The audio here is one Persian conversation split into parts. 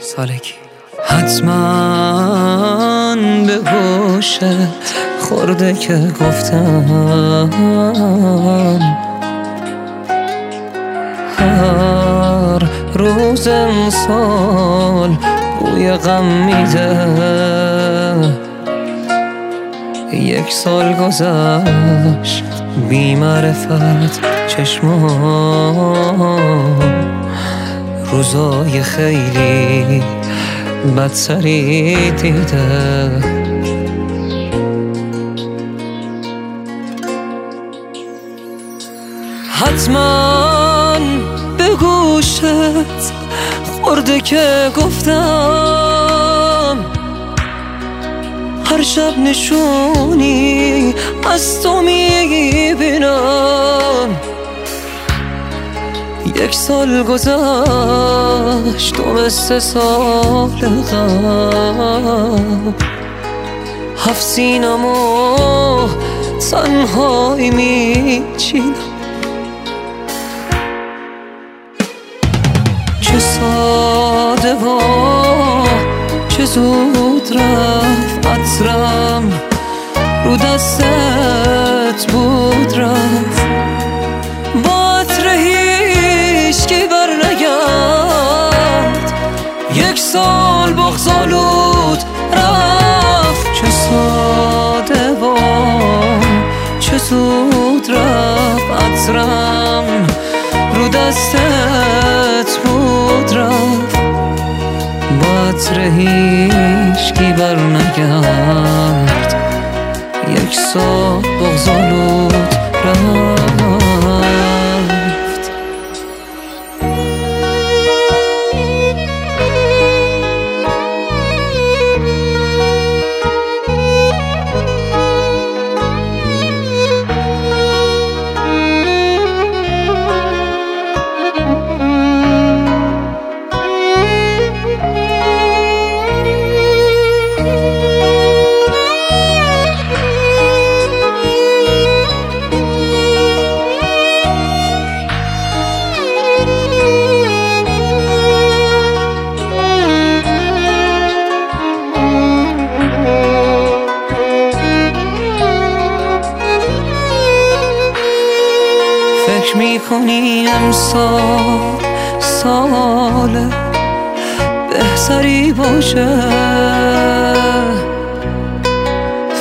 سالگی. حتما به گوشت خورده که گفتم. هر روز امسال بوی غم میده. یک سال گذشت بی معرفت چشمان روزای خیلی بدسری دیده. حتما به گوشت خورده که گفتم هر شب نشونی از تو می‌بینم. یک سال گذشت و مثل سال قبل. هفت سینم و تنهایی میچینم. چه ساده و چه زود رفت عطرم. رو دستت بود رفت. سال بغزالود رفت. چه ساده و چه زود رفت. عطرم رو دستت بود رفت. با عطر هیشگی بر نگرد. یک سال بغزالود رفت. فکر می‌کنی امسال سال بهتری باشه.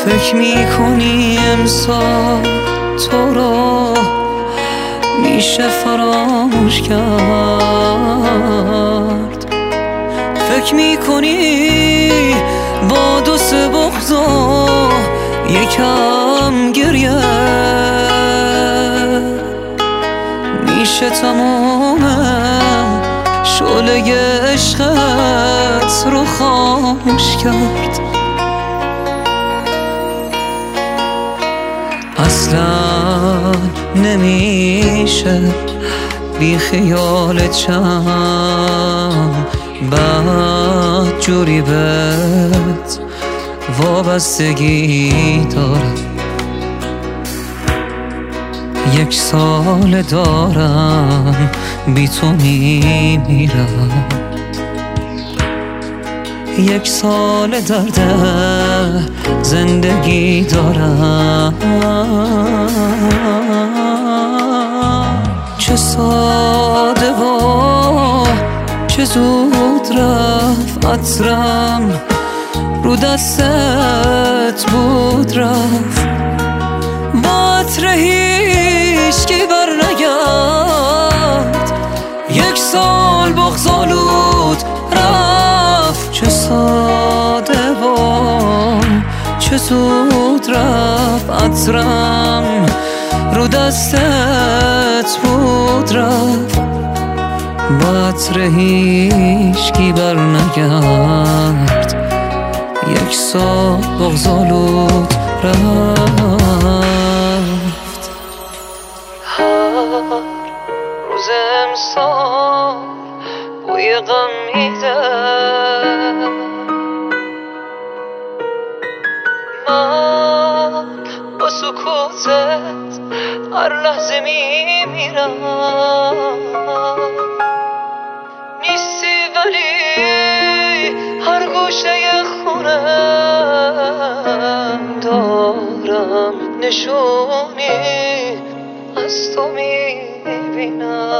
فکر می‌کنی امسال تو رو میشه فراموش کرد. فکر می‌کنی با دو سه بغضا یکم گریه میشه تمام شعله عشقت رو خاموش کرد. اصلا نمیشه بی خیال چم بعد جوری بهت وابستگی دارم. یک سال دارم بی تو میمیرم. یک سال درد زندگی دارم. چه ساده و چه زود رفت عطرم. رو دستت بود رفت. چه زود رفت عطرم؟ رو دستت بود رفت. با عطر هیچکی بر نگرد یک سال بغزالود رفت. روز امسال بوی غم میده. سکوتت هر لحظه میمیرم نیستی ولی هر گوشه خونم دارم نشونی از تو می‌بینم.